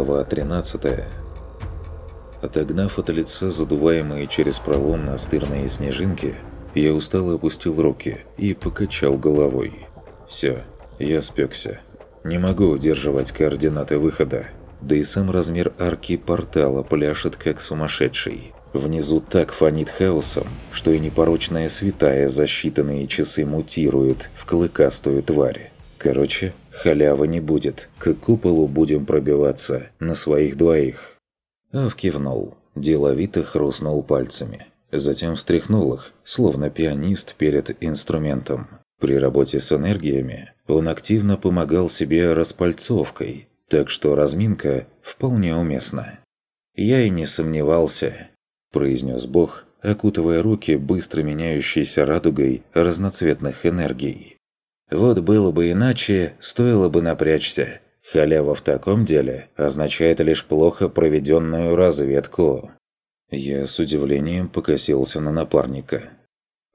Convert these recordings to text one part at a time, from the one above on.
Глава 13 Отогнав от лица задуваемые через пролом настырные снежинки, я устало опустил руки и покачал головой. Все, я спекся. Не могу удерживать координаты выхода. Да и сам размер арки портала пляшет как сумасшедший. Внизу так фонит хаосом, что и непорочная святая за считанные часы мутирует в клыкастую тварь. Короче, халявы не будет. К куполу будем пробиваться на своих двоих. Ав кивнул, деловито хрустнул пальцами. Затем встряхнул их, словно пианист перед инструментом. При работе с энергиями он активно помогал себе распальцовкой, так что разминка вполне уместна. «Я и не сомневался», – произнес Бог, окутывая руки быстро меняющейся радугой разноцветных энергий. Вот было бы иначе, стоило бы напрячься. Халява в таком деле означает лишь плохо проведенную разведку. Я с удивлением покосился на напарника.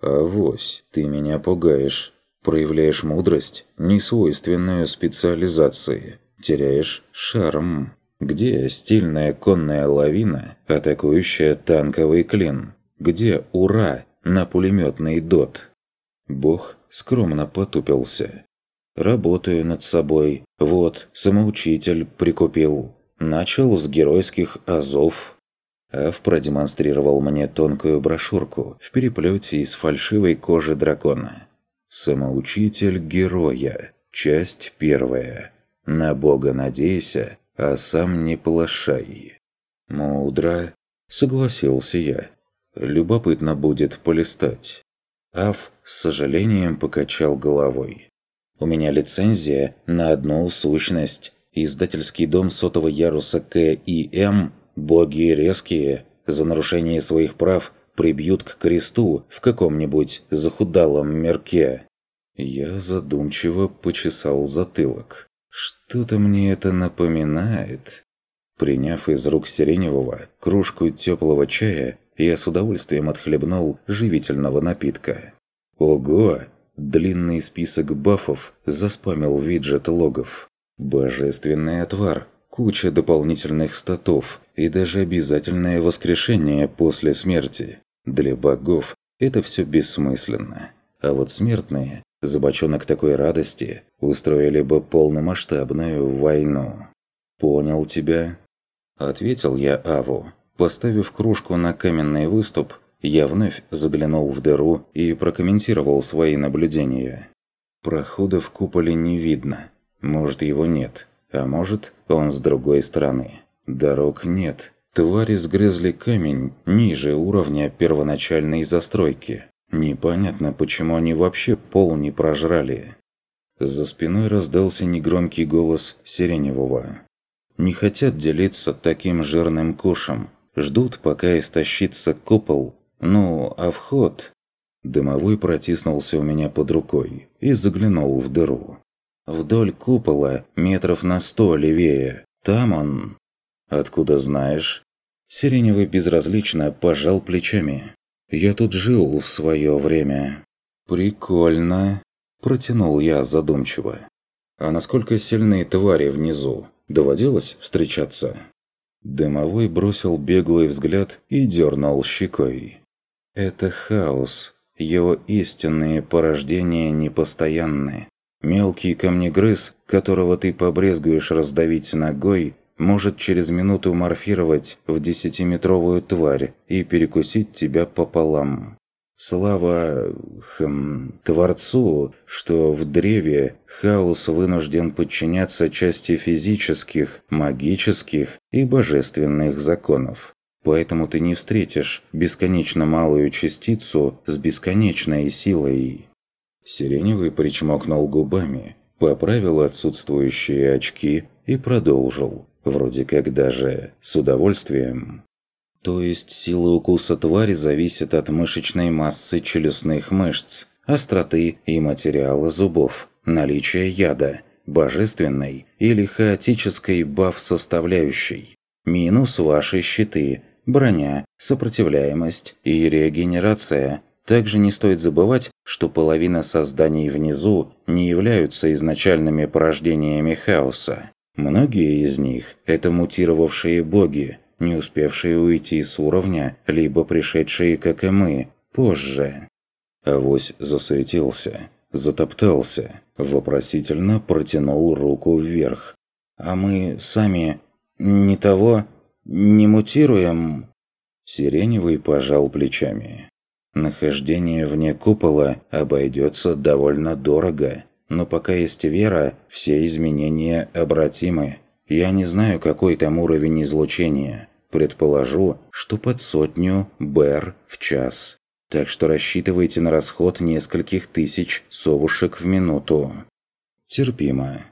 «Авось, ты меня пугаешь. Проявляешь мудрость, несвойственную специализации. Теряешь шарм. Где стильная конная лавина, атакующая танковый клин? Где ура на пулеметный дот?» Бог скромно потупился. «Работаю над собой. Вот, самоучитель прикупил. Начал с геройских азов». Ав продемонстрировал мне тонкую брошюрку в переплете из фальшивой кожи дракона. «Самоучитель героя. Часть первая. На Бога надейся, а сам не плашай». «Мудро», — согласился я. «Любопытно будет полистать». Аф с сожалением покачал головой. «У меня лицензия на одну сущность. Издательский дом сотого яруса КИМ «Боги резкие» за нарушение своих прав прибьют к кресту в каком-нибудь захудалом мерке». Я задумчиво почесал затылок. «Что-то мне это напоминает». Приняв из рук Сиреневого кружку теплого чая, я с удовольствием отхлебнул живительного напитка. Ого! Длинный список бафов заспамил виджет логов. Божественный отвар, куча дополнительных статов и даже обязательное воскрешение после смерти. Для богов это все бессмысленно. А вот смертные, за бочонок такой радости, устроили бы полномасштабную войну. «Понял тебя», — ответил я Аву. Поставив кружку на каменный выступ, я вновь заглянул в дыру и прокомментировал свои наблюдения. Прохода в куполе не видно. Может, его нет. А может, он с другой стороны. Дорог нет. Твари сгрызли камень ниже уровня первоначальной застройки. Непонятно, почему они вообще пол не прожрали. За спиной раздался негромкий голос Сиреневого. «Не хотят делиться таким жирным кушем. Ждут, пока истощится купол. Ну, а вход... Дымовой протиснулся у меня под рукой и заглянул в дыру. Вдоль купола, метров на сто левее. Там он... Откуда знаешь? Сиреневый безразлично пожал плечами. Я тут жил в свое время. Прикольно. Протянул я задумчиво. А насколько сильные твари внизу? Доводилось встречаться? Дымовой бросил беглый взгляд и дернул щекой. «Это хаос. Его истинные порождения непостоянны. Мелкий камнегрыз, которого ты побрезгуешь раздавить ногой, может через минуту морфировать в десятиметровую тварь и перекусить тебя пополам. Слава... Хм, Творцу, что в древе хаос вынужден подчиняться части физических, магических и божественных законов. Поэтому ты не встретишь бесконечно малую частицу с бесконечной силой. Сиреневый причмокнул губами, поправил отсутствующие очки и продолжил, вроде как даже с удовольствием. То есть сила укуса твари зависит от мышечной массы челюстных мышц, остроты и материала зубов, наличия яда, божественной или хаотической баф-составляющей. Минус ваши щиты, броня, сопротивляемость и регенерация. Также не стоит забывать, что половина созданий внизу не являются изначальными порождениями хаоса. Многие из них – это мутировавшие боги, не успевшие уйти с уровня, либо пришедшие, как и мы, позже. Авось засуетился, затоптался, вопросительно протянул руку вверх. «А мы сами не того не мутируем?» Сиреневый пожал плечами. Нахождение вне купола обойдется довольно дорого, но пока есть вера, все изменения обратимы. Я не знаю, какой там уровень излучения. Предположу, что под сотню БР в час. Так что рассчитывайте на расход нескольких тысяч совушек в минуту. Терпимо.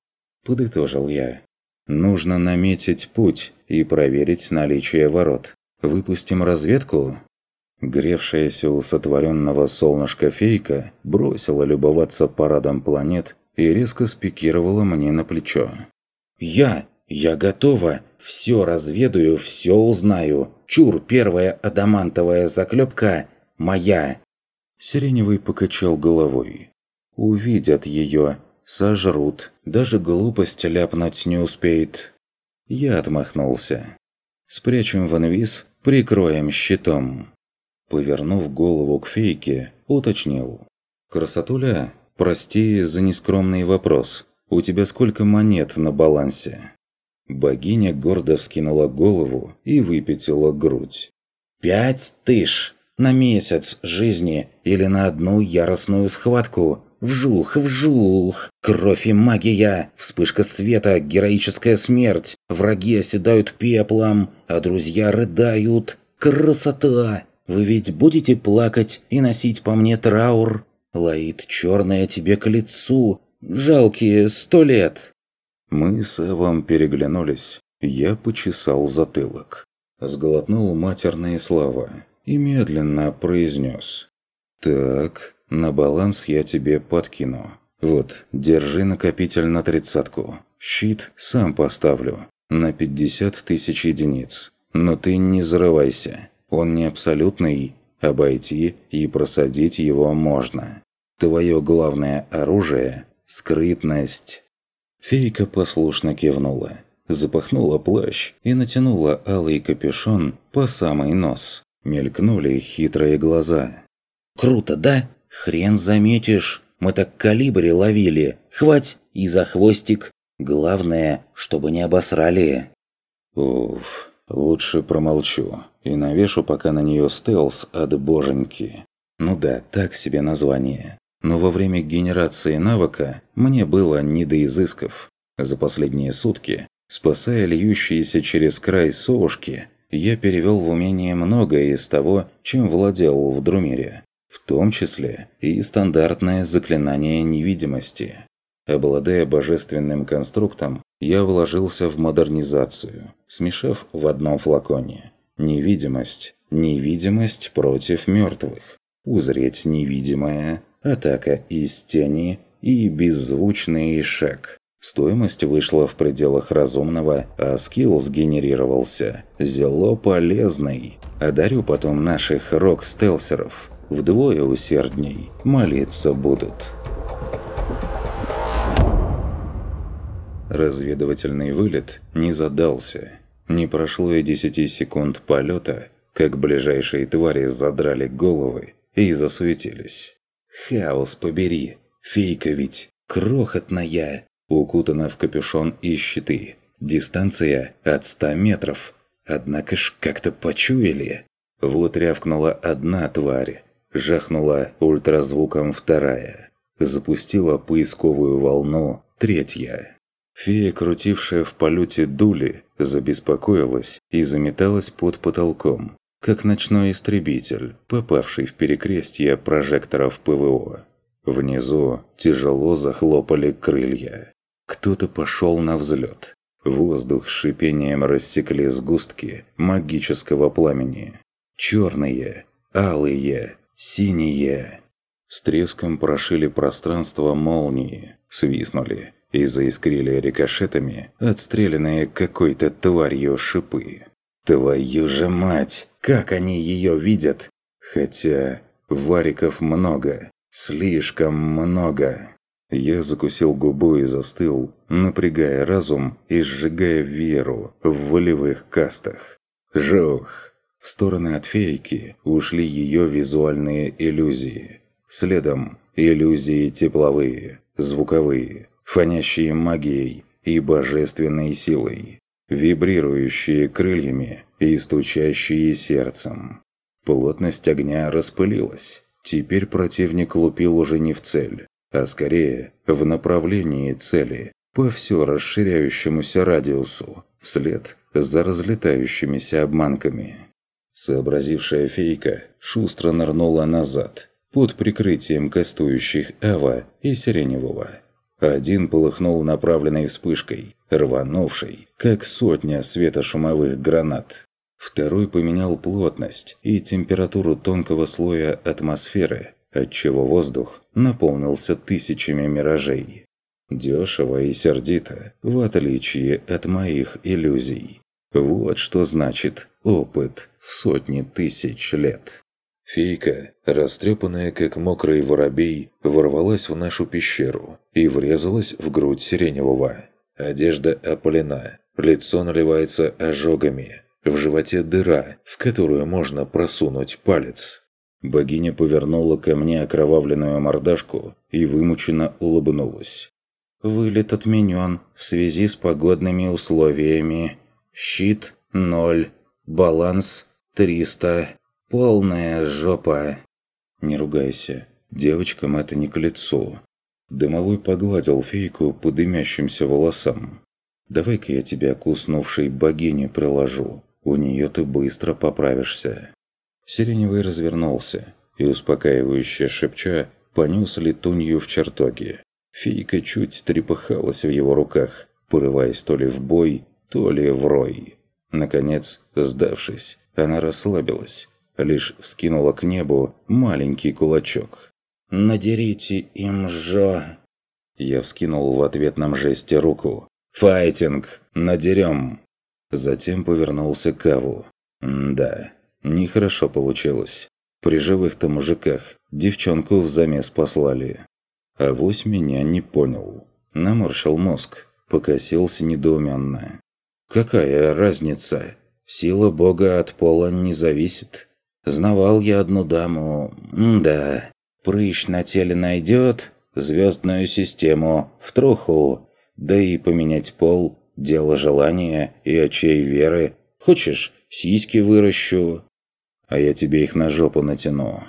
Подытожил я. Нужно наметить путь и проверить наличие ворот. Выпустим разведку? Гревшаяся у сотворенного солнышка фейка бросила любоваться парадом планет и резко спикировала мне на плечо. «Я! Я готова! Все разведаю, все узнаю! Чур, первая адамантовая заклепка моя!» Сиреневый покачал головой. «Увидят ее, сожрут, даже глупость ляпнуть не успеет». Я отмахнулся. «Спрячем в инвиз, прикроем щитом». Повернув голову к фейке, уточнил. «Красотуля, прости за нескромный вопрос. У тебя сколько монет на балансе?» Богиня гордо вскинула голову и выпятила грудь. «Пять тысяч! На месяц жизни или на одну яростную схватку! Вжух, вжух! Кровь и магия! Вспышка света, героическая смерть! Враги оседают пеплом, а друзья рыдают! Красота! Вы ведь будете плакать и носить по мне траур? Лаит черное тебе к лицу. Жалкие сто лет!» Мы с Эвом переглянулись. Я почесал затылок. Сглотнул матерные слова и медленно произнес. «Так, на баланс я тебе подкину. Вот, держи накопитель на тридцатку. Щит сам поставлю. На 50 тысяч единиц. Но ты не зарывайся. Он не абсолютный, обойти и просадить его можно. Твое главное оружие – скрытность. Фейка послушно кивнула, запахнула плащ и натянула алый капюшон по самый нос. Мелькнули хитрые глаза. «Круто, да? Хрен заметишь. Мы так калибри ловили. Хвать и за хвостик. Главное, чтобы не обосрали». Уф, лучше промолчу и навешу пока на нее стелс от боженьки. Ну да, так себе название. Но во время генерации навыка мне было не до изысков. За последние сутки, спасая льющиеся через край совушки, я перевел в умение многое из того, чем владел в Друмире. В том числе и стандартное заклинание невидимости. Обладая божественным конструктом, я вложился в модернизацию, смешав в одном флаконе Невидимость. Невидимость против мертвых. Узреть невидимое. Атака из тени и беззвучный шаг. Стоимость вышла в пределах разумного, а скилл сгенерировался. Зело полезный. Одарю потом наших рок-стелсеров. Вдвое усердней. Молиться будут. Разведывательный вылет не задался. Не прошло и десяти секунд полета, как ближайшие твари задрали головы и засуетились. «Хаос побери! Фейка ведь! Крохотная!» Укутана в капюшон и щиты. Дистанция от ста метров. Однако ж как-то почуяли. Вот рявкнула одна тварь. Жахнула ультразвуком вторая. Запустила поисковую волну третья. Фея, крутившая в полете дули, забеспокоилась и заметалась под потолком, как ночной истребитель, попавший в перекрестие прожекторов ПВО. Внизу тяжело захлопали крылья. Кто-то пошел на взлет. Воздух с шипением рассекли сгустки магического пламени. Черные, алые, синие. С треском прошили пространство молнии, свистнули, и заискрили рикошетами, отстрелянные какой-то тварью шипы. Твою же мать! Как они ее видят? Хотя вариков много, слишком много. Я закусил губу и застыл, напрягая разум и сжигая веру в волевых кастах. Жох! В стороны от фейки ушли ее визуальные иллюзии. Следом иллюзии тепловые, звуковые, фонящие магией и божественной силой, вибрирующие крыльями и стучащие сердцем. Плотность огня распылилась. Теперь противник лупил уже не в цель, а скорее в направлении цели, по все расширяющемуся радиусу, вслед за разлетающимися обманками. Сообразившая фейка шустро нырнула назад, под прикрытием кастующих Ава и Сиреневого. Один полыхнул направленной вспышкой, рванувшей, как сотня светошумовых гранат. Второй поменял плотность и температуру тонкого слоя атмосферы, отчего воздух наполнился тысячами миражей. Дешево и сердито, в отличие от моих иллюзий. Вот что значит опыт в сотни тысяч лет. Фейка, растрепанная как мокрый воробей, ворвалась в нашу пещеру и врезалась в грудь сиреневого. Одежда опалена, лицо наливается ожогами, в животе дыра, в которую можно просунуть палец. Богиня повернула ко мне окровавленную мордашку и вымученно улыбнулась. «Вылет отменен в связи с погодными условиями. Щит – ноль, баланс – триста. Полная жопа!» «Не ругайся. Девочкам это не к лицу». Дымовой погладил фейку по дымящимся волосам. «Давай-ка я тебя к уснувшей богине приложу. У нее ты быстро поправишься». Сиреневый развернулся и, успокаивающе шепча, понес летунью в чертоге. Фейка чуть трепыхалась в его руках, порываясь то ли в бой, то ли в рой. Наконец, сдавшись, она расслабилась, лишь вскинула к небу маленький кулачок. «Надерите им жо!» Я вскинул в ответном жесте руку. «Файтинг! Надерем!» Затем повернулся к Аву. «Да, нехорошо получилось. При живых-то мужиках девчонку в замес послали. Авось меня не понял. Наморщил мозг, покосился недоуменно. «Какая разница? Сила бога от пола не зависит. Знавал я одну даму... М да, прыщ на теле найдет, звездную систему в труху, да и поменять пол – дело желания и очей веры. Хочешь, сиськи выращу, а я тебе их на жопу натяну».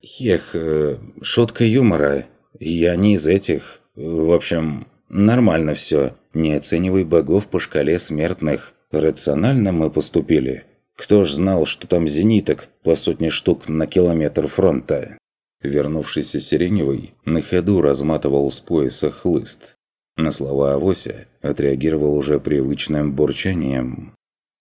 Ех, э, шутка юмора. Я не из этих. В общем, нормально все. Не оценивай богов по шкале смертных. Рационально мы поступили. Кто ж знал, что там зениток по сотне штук на километр фронта? Вернувшийся Сиреневый на ходу разматывал с пояса хлыст. На слова Авося отреагировал уже привычным бурчанием.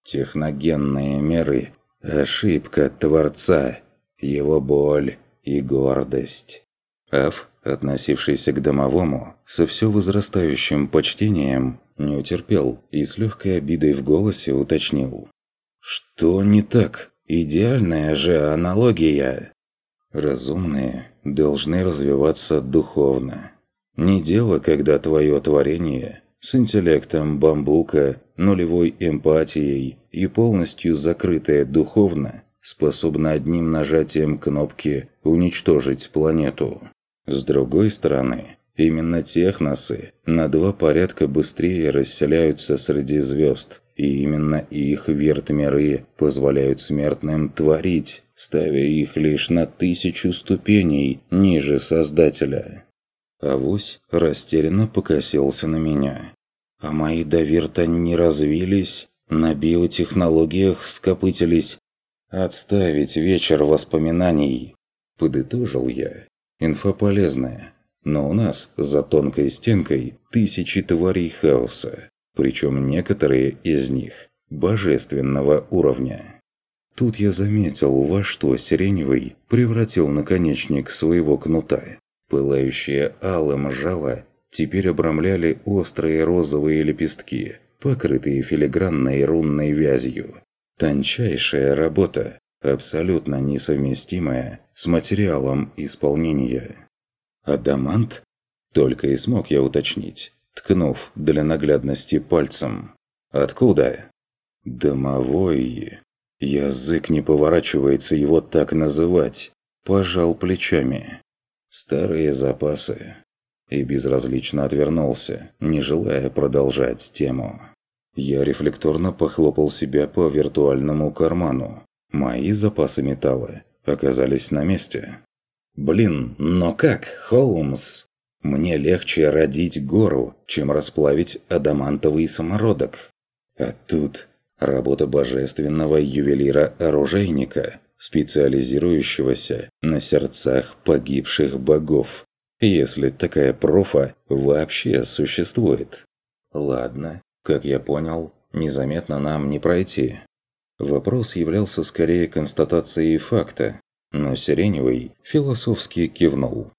Техногенные меры – ошибка Творца, его боль и гордость. Аф относившийся к домовому со все возрастающим почтением, не утерпел и с легкой обидой в голосе уточнил. «Что не так? Идеальная же аналогия!» «Разумные должны развиваться духовно. Не дело, когда твое творение с интеллектом бамбука, нулевой эмпатией и полностью закрытое духовно способно одним нажатием кнопки уничтожить планету. С другой стороны, именно техносы на два порядка быстрее расселяются среди звезд, и именно их вертмиры позволяют смертным творить, ставя их лишь на тысячу ступеней ниже Создателя. Авось растерянно покосился на меня. А мои доверта не развились, на биотехнологиях скопытились. «Отставить вечер воспоминаний», – подытожил я. Инфа полезная, но у нас за тонкой стенкой тысячи тварей хаоса, причем некоторые из них божественного уровня. Тут я заметил, во что Сиреневый превратил наконечник своего кнута. Пылающие алым жало теперь обрамляли острые розовые лепестки, покрытые филигранной рунной вязью. Тончайшая работа, абсолютно несовместимая с материалом исполнения. Адамант? Только и смог я уточнить, ткнув для наглядности пальцем. «Откуда?» «Домовой...» Язык не поворачивается его так называть. Пожал плечами. Старые запасы. И безразлично отвернулся, не желая продолжать тему. Я рефлекторно похлопал себя по виртуальному карману. Мои запасы металла оказались на месте. «Блин, но как, Холмс? Мне легче родить гору, чем расплавить адамантовый самородок. А тут работа божественного ювелира-оружейника, специализирующегося на сердцах погибших богов, если такая профа вообще существует. Ладно, как я понял, незаметно нам не пройти. Вопрос являлся скорее констатацией факта, но Сиреневый философски кивнул.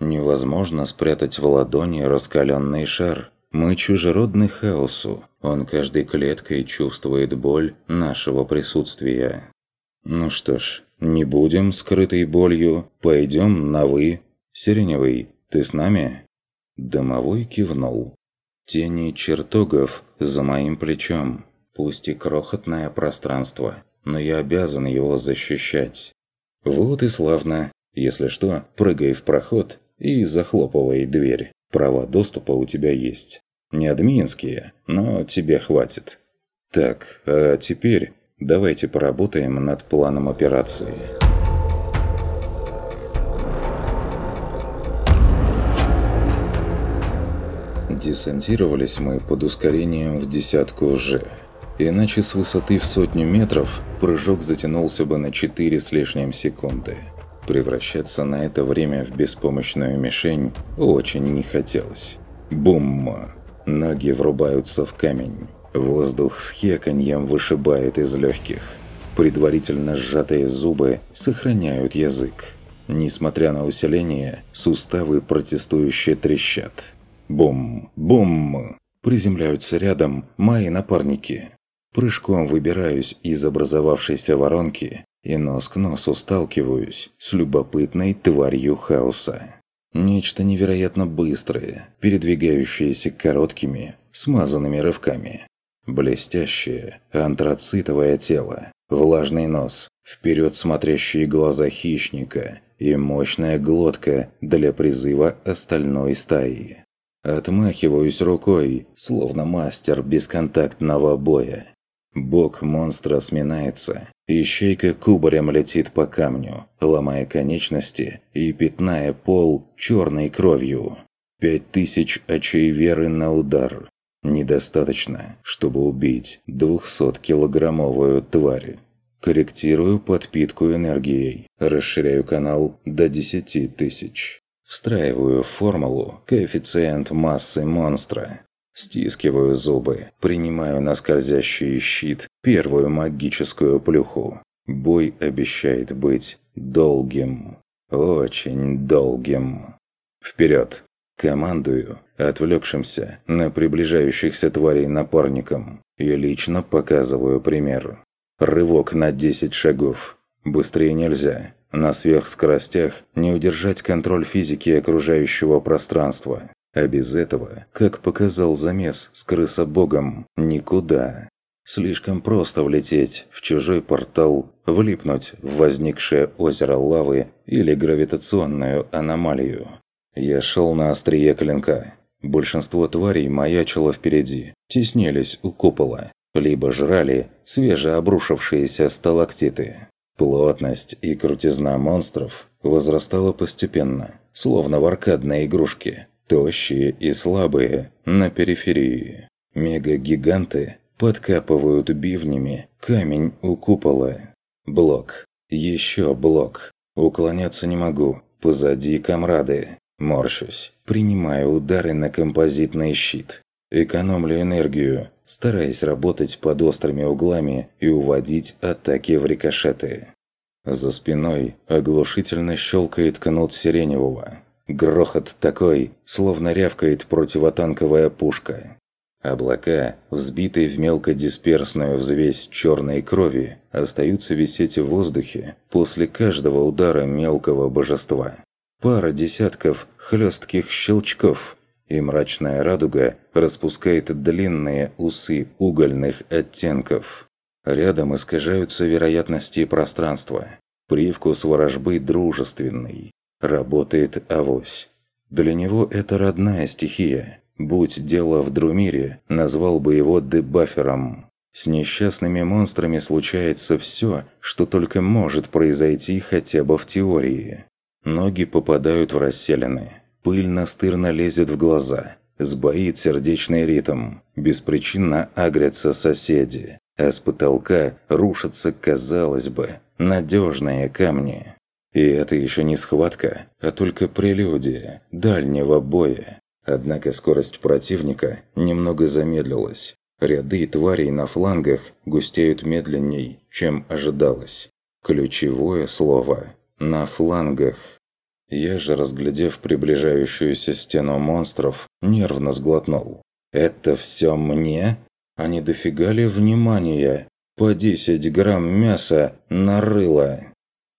Невозможно спрятать в ладони раскаленный шар. Мы чужеродны хаосу, он каждой клеткой чувствует боль нашего присутствия. Ну что ж, не будем скрытой болью, пойдем на «вы». Сиреневый, ты с нами? Домовой кивнул. Тени чертогов за моим плечом. Пусть и крохотное пространство, но я обязан его защищать. Вот и славно. Если что, прыгай в проход и захлопывай дверь. Права доступа у тебя есть. Не админские, но тебе хватит. Так, а теперь давайте поработаем над планом операции. Десантировались мы под ускорением в десятку «Ж». Иначе с высоты в сотню метров прыжок затянулся бы на 4 с лишним секунды. Превращаться на это время в беспомощную мишень очень не хотелось. Бум! Ноги врубаются в камень. Воздух с хеканьем вышибает из легких. Предварительно сжатые зубы сохраняют язык. Несмотря на усиление, суставы протестующе трещат. Бум! Бум! Приземляются рядом мои напарники. Прыжком выбираюсь из образовавшейся воронки и нос к носу сталкиваюсь с любопытной тварью хаоса. Нечто невероятно быстрое, передвигающееся короткими, смазанными рывками. Блестящее, антрацитовое тело, влажный нос, вперед смотрящие глаза хищника и мощная глотка для призыва остальной стаи. Отмахиваюсь рукой, словно мастер бесконтактного боя. Бок монстра сминается, ищейка кубарем летит по камню, ломая конечности и пятная пол черной кровью. Пять тысяч очей веры на удар. Недостаточно, чтобы убить двухсоткилограммовую тварь. Корректирую подпитку энергией, расширяю канал до десяти тысяч. Встраиваю в формулу коэффициент массы монстра. Стискиваю зубы, принимаю на скользящий щит первую магическую плюху. Бой обещает быть долгим. Очень долгим. Вперед! Командую, отвлекшимся на приближающихся тварей напарникам, и лично показываю пример. Рывок на 10 шагов. Быстрее нельзя. На сверхскоростях не удержать контроль физики окружающего пространства. А без этого, как показал замес с крысобогом, никуда. Слишком просто влететь в чужой портал, влипнуть в возникшее озеро лавы или гравитационную аномалию. Я шел на острие клинка. Большинство тварей маячило впереди, теснились у купола, либо жрали свежеобрушившиеся сталактиты. Плотность и крутизна монстров возрастала постепенно, словно в аркадной игрушке, Тощие и слабые на периферии. Мега-гиганты подкапывают бивнями камень у купола. Блок. Еще блок. Уклоняться не могу. Позади комрады. Морщусь. Принимаю удары на композитный щит. Экономлю энергию, стараясь работать под острыми углами и уводить атаки в рикошеты. За спиной оглушительно щелкает кнут сиреневого. Грохот такой, словно рявкает противотанковая пушка. Облака, взбитые в мелкодисперсную взвесь черной крови, остаются висеть в воздухе после каждого удара мелкого божества. Пара десятков хлестких щелчков, и мрачная радуга распускает длинные усы угольных оттенков. Рядом искажаются вероятности пространства. Привкус ворожбы дружественный. Работает авось. Для него это родная стихия. Будь дело в Друмире, назвал бы его дебафером. С несчастными монстрами случается все, что только может произойти хотя бы в теории. Ноги попадают в расселены. Пыль настырно лезет в глаза. Сбоит сердечный ритм. Беспричинно агрятся соседи. А с потолка рушатся, казалось бы, надежные камни. И это еще не схватка, а только прелюдия дальнего боя. Однако скорость противника немного замедлилась. Ряды тварей на флангах густеют медленней, чем ожидалось. Ключевое слово «на флангах». Я же, разглядев приближающуюся стену монстров, нервно сглотнул. «Это все мне? А не дофига ли внимания? По 10 грамм мяса на рыло!»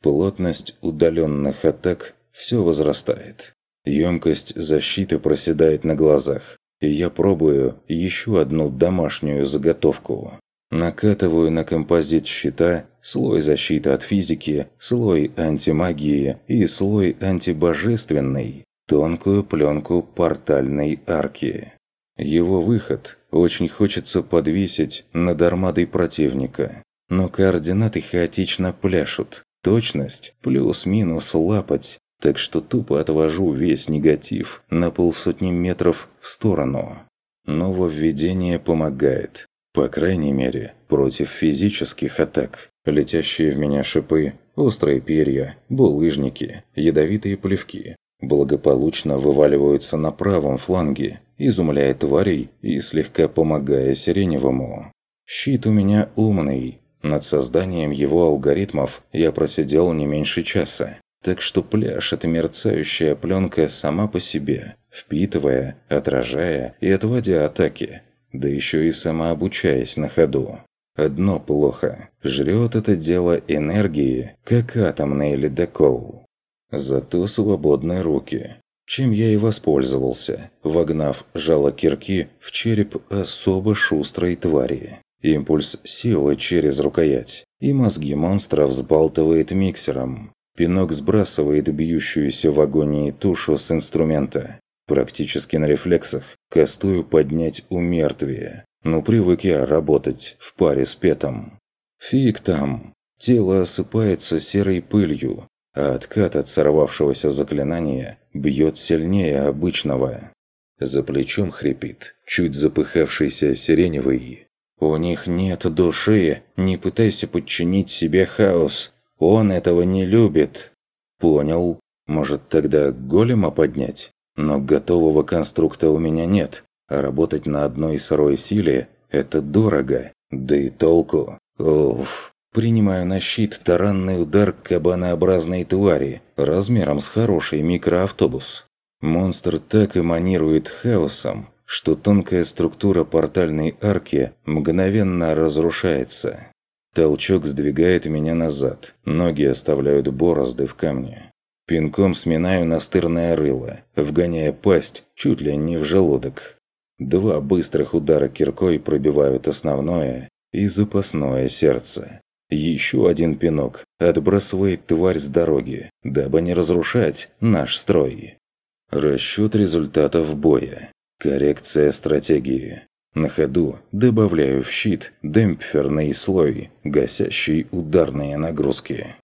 Плотность удаленных атак все возрастает. Емкость защиты проседает на глазах, и я пробую еще одну домашнюю заготовку. Накатываю на композит щита слой защиты от физики, слой антимагии и слой антибожественной, тонкую пленку портальной арки. Его выход очень хочется подвесить над армадой противника, но координаты хаотично пляшут, точность плюс-минус лапать, так что тупо отвожу весь негатив на полсотни метров в сторону. Нововведение помогает. По крайней мере, против физических атак. Летящие в меня шипы, острые перья, булыжники, ядовитые плевки благополучно вываливаются на правом фланге, изумляя тварей и слегка помогая сиреневому. Щит у меня умный. Над созданием его алгоритмов я просидел не меньше часа. Так что пляшет мерцающая пленка сама по себе, впитывая, отражая и отводя атаки, да еще и самообучаясь на ходу. Одно плохо – жрет это дело энергии, как атомный ледокол. Зато свободные руки, чем я и воспользовался, вогнав жало кирки в череп особо шустрой твари. Импульс силы через рукоять, и мозги монстра взбалтывает миксером, Пинок сбрасывает бьющуюся в агонии тушу с инструмента. Практически на рефлексах кастую поднять у мертвия. Ну привык я работать в паре с петом. Фиг там. Тело осыпается серой пылью, а откат от сорвавшегося заклинания бьет сильнее обычного. За плечом хрипит, чуть запыхавшийся сиреневый. «У них нет души, не пытайся подчинить себе хаос, он этого не любит. Понял. Может тогда голема поднять? Но готового конструкта у меня нет. А работать на одной сырой силе – это дорого. Да и толку. Уф. Принимаю на щит таранный удар кабанообразной твари размером с хороший микроавтобус. Монстр так эманирует хаосом, что тонкая структура портальной арки мгновенно разрушается. Толчок сдвигает меня назад. Ноги оставляют борозды в камне. Пинком сминаю настырное рыло, вгоняя пасть чуть ли не в желудок. Два быстрых удара киркой пробивают основное и запасное сердце. Еще один пинок отбрасывает тварь с дороги, дабы не разрушать наш строй. Расчет результатов боя. Коррекция стратегии. На ходу добавляю в щит демпферный слой, гасящий ударные нагрузки.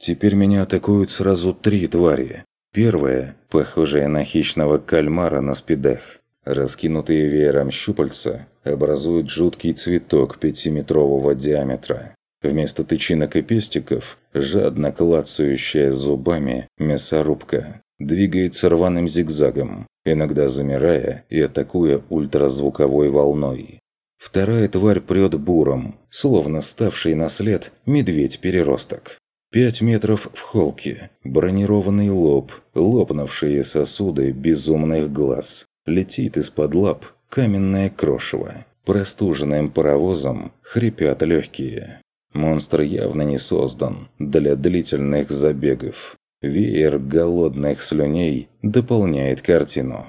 Теперь меня атакуют сразу три твари. Первая, похожая на хищного кальмара на спидах. Раскинутые веером щупальца образуют жуткий цветок пятиметрового диаметра. Вместо тычинок и пестиков – жадно клацающая зубами мясорубка. Двигается рваным зигзагом, иногда замирая и атакуя ультразвуковой волной. Вторая тварь прет буром, словно ставший на след медведь-переросток. Пять метров в холке, бронированный лоб, лопнувшие сосуды безумных глаз. Летит из-под лап каменное крошево. Простуженным паровозом хрипят легкие. Монстр явно не создан для длительных забегов. Веер голодных слюней дополняет картину.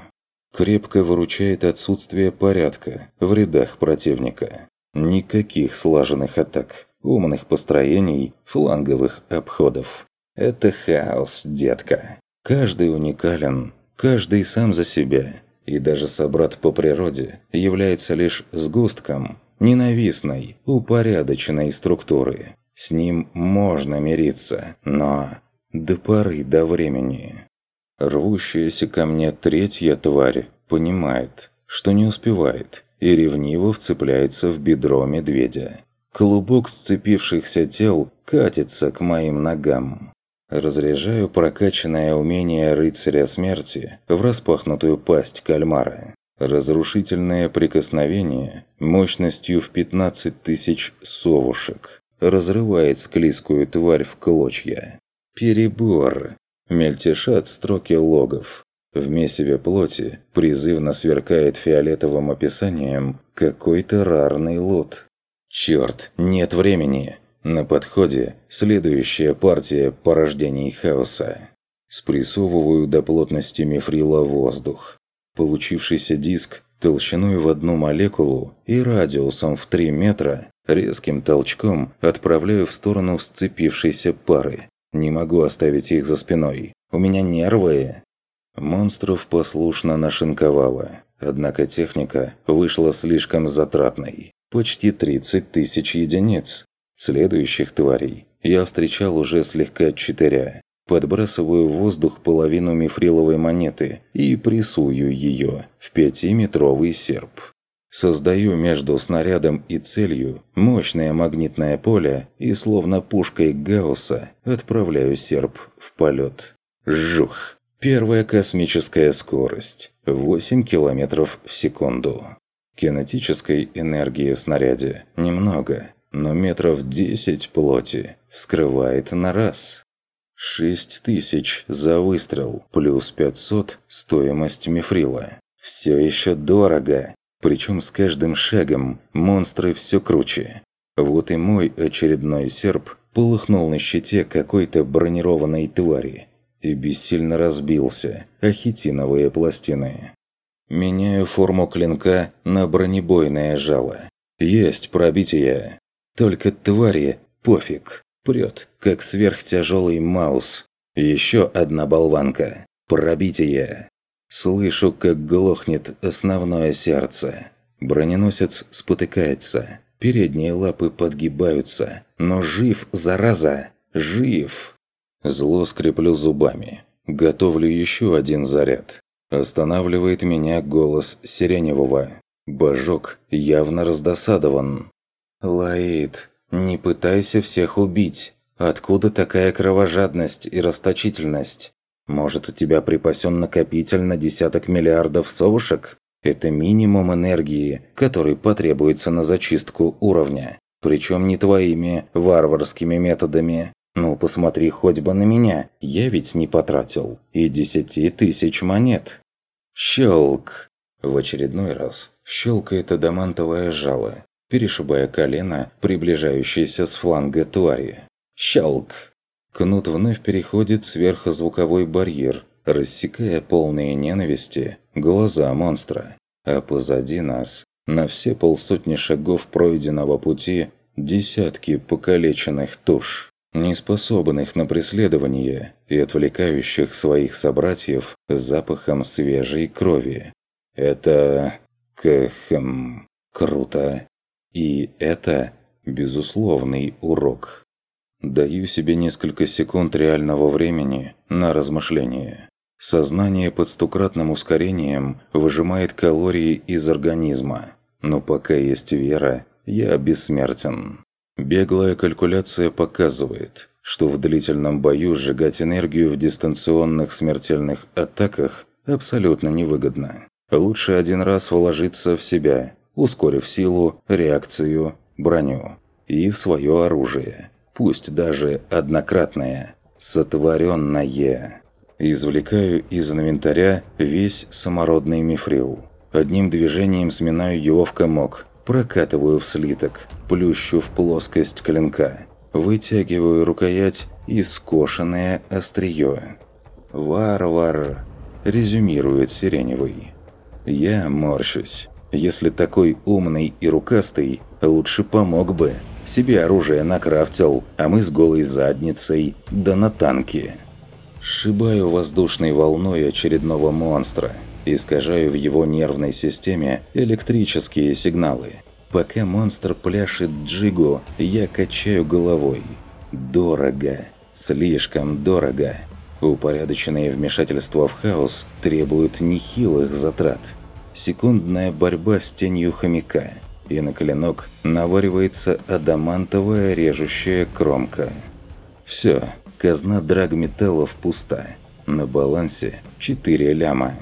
Крепко выручает отсутствие порядка в рядах противника. Никаких слаженных атак, умных построений, фланговых обходов. Это хаос, детка. Каждый уникален, каждый сам за себя. И даже собрат по природе является лишь сгустком ненавистной, упорядоченной структуры. С ним можно мириться, но до поры до времени. Рвущаяся ко мне третья тварь понимает, что не успевает, и ревниво вцепляется в бедро медведя. Клубок сцепившихся тел катится к моим ногам. Разряжаю прокачанное умение рыцаря смерти в распахнутую пасть кальмара. Разрушительное прикосновение мощностью в 15 тысяч совушек разрывает склизкую тварь в клочья. Перебор. Мельтешат строки логов. В месиве плоти призывно сверкает фиолетовым описанием какой-то рарный лут. Черт, нет времени. На подходе следующая партия порождений хаоса. Спрессовываю до плотности мифрила воздух. Получившийся диск толщиной в одну молекулу и радиусом в 3 метра резким толчком отправляю в сторону сцепившейся пары. Не могу оставить их за спиной. У меня нервы. Монстров послушно нашинковало. Однако техника вышла слишком затратной. Почти 30 тысяч единиц. Следующих тварей я встречал уже слегка четыря. Подбрасываю в воздух половину мифриловой монеты и прессую ее в пятиметровый серп. Создаю между снарядом и целью мощное магнитное поле и словно пушкой Гаусса отправляю серп в полет. Жух! Первая космическая скорость – 8 км в секунду. Кинетической энергии в снаряде немного, но метров 10 плоти вскрывает на раз. Шесть тысяч за выстрел, плюс 500 стоимость мифрила. Все еще дорого. Причем с каждым шагом монстры все круче. Вот и мой очередной серп полыхнул на щите какой-то бронированной твари и бессильно разбился о хитиновые пластины. Меняю форму клинка на бронебойное жало. Есть пробитие. Только твари пофиг. Прет, как сверхтяжелый маус. Еще одна болванка. Пробитие. Слышу, как глохнет основное сердце. Броненосец спотыкается. Передние лапы подгибаются. Но жив, зараза! Жив! Зло скреплю зубами. Готовлю еще один заряд. Останавливает меня голос Сиреневого. Божок явно раздосадован. «Лаид, «Не пытайся всех убить. Откуда такая кровожадность и расточительность? Может, у тебя припасен накопитель на десяток миллиардов совушек? Это минимум энергии, который потребуется на зачистку уровня. Причем не твоими варварскими методами. Ну, посмотри хоть бы на меня. Я ведь не потратил. И десяти тысяч монет. Щелк. В очередной раз щелкает адамантовое жало перешибая колено, приближающееся с фланга твари. Щелк! Кнут вновь переходит сверхзвуковой барьер, рассекая полные ненависти глаза монстра. А позади нас, на все полсотни шагов пройденного пути, десятки покалеченных туш, неспособных на преследование и отвлекающих своих собратьев запахом свежей крови. Это... кхм... круто. И это безусловный урок. Даю себе несколько секунд реального времени на размышление. Сознание под стократным ускорением выжимает калории из организма. Но пока есть вера, я бессмертен. Беглая калькуляция показывает, что в длительном бою сжигать энергию в дистанционных смертельных атаках абсолютно невыгодно. Лучше один раз вложиться в себя ускорив силу, реакцию, броню и в свое оружие, пусть даже однократное, сотворенное. Извлекаю из инвентаря весь самородный мифрил. Одним движением сминаю его в комок, прокатываю в слиток, плющу в плоскость клинка. Вытягиваю рукоять и скошенное острие. «Варвар», – резюмирует Сиреневый. Я морщусь. Если такой умный и рукастый, лучше помог бы. Себе оружие накрафтил, а мы с голой задницей, да на танке. Сшибаю воздушной волной очередного монстра. Искажаю в его нервной системе электрические сигналы. Пока монстр пляшет джигу, я качаю головой. Дорого. Слишком дорого. Упорядоченные вмешательства в хаос требуют нехилых затрат. Секундная борьба с тенью хомяка, и на клинок наваривается адамантовая режущая кромка. Все, казна драгметаллов пуста. На балансе 4 ляма.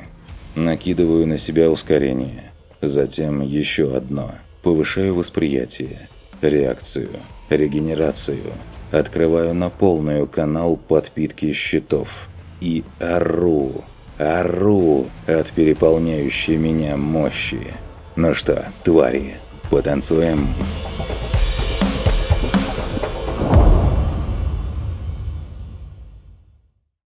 Накидываю на себя ускорение. Затем еще одно. Повышаю восприятие, реакцию, регенерацию. Открываю на полную канал подпитки щитов. И ору. Ору от переполняющей меня мощи. Ну что, твари, потанцуем?